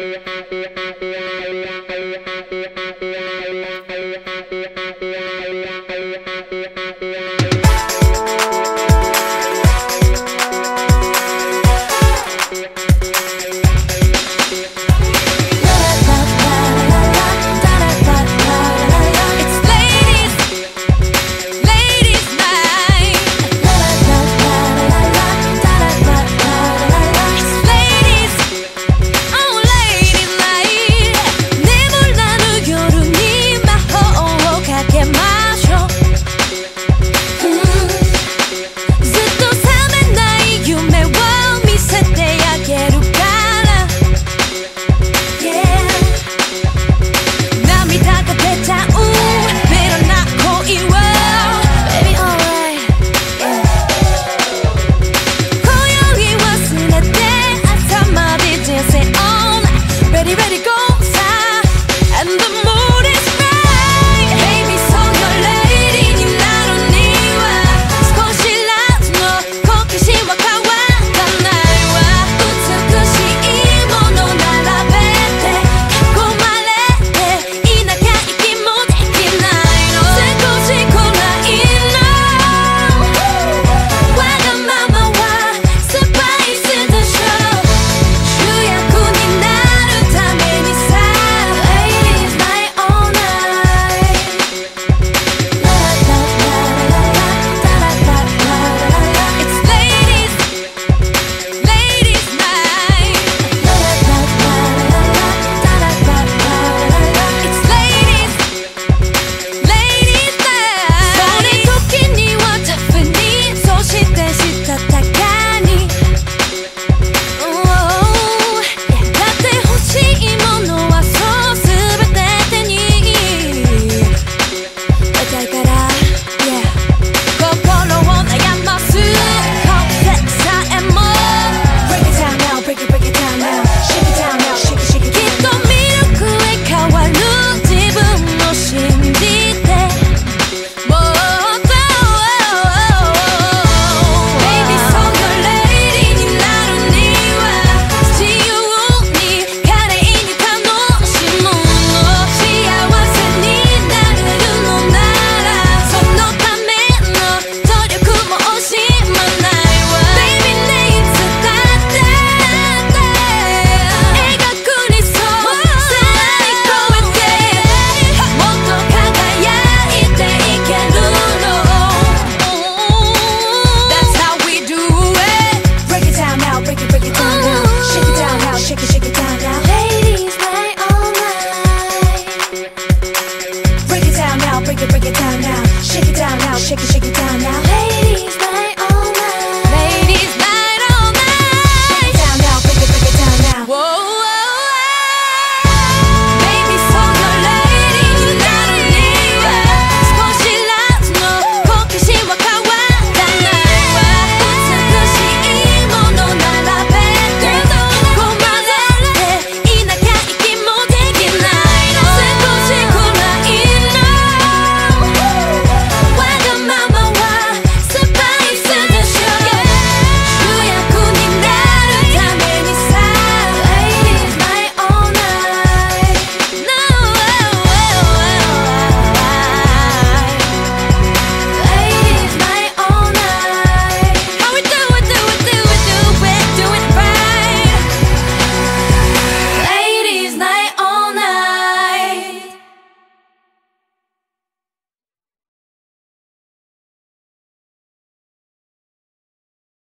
Bye.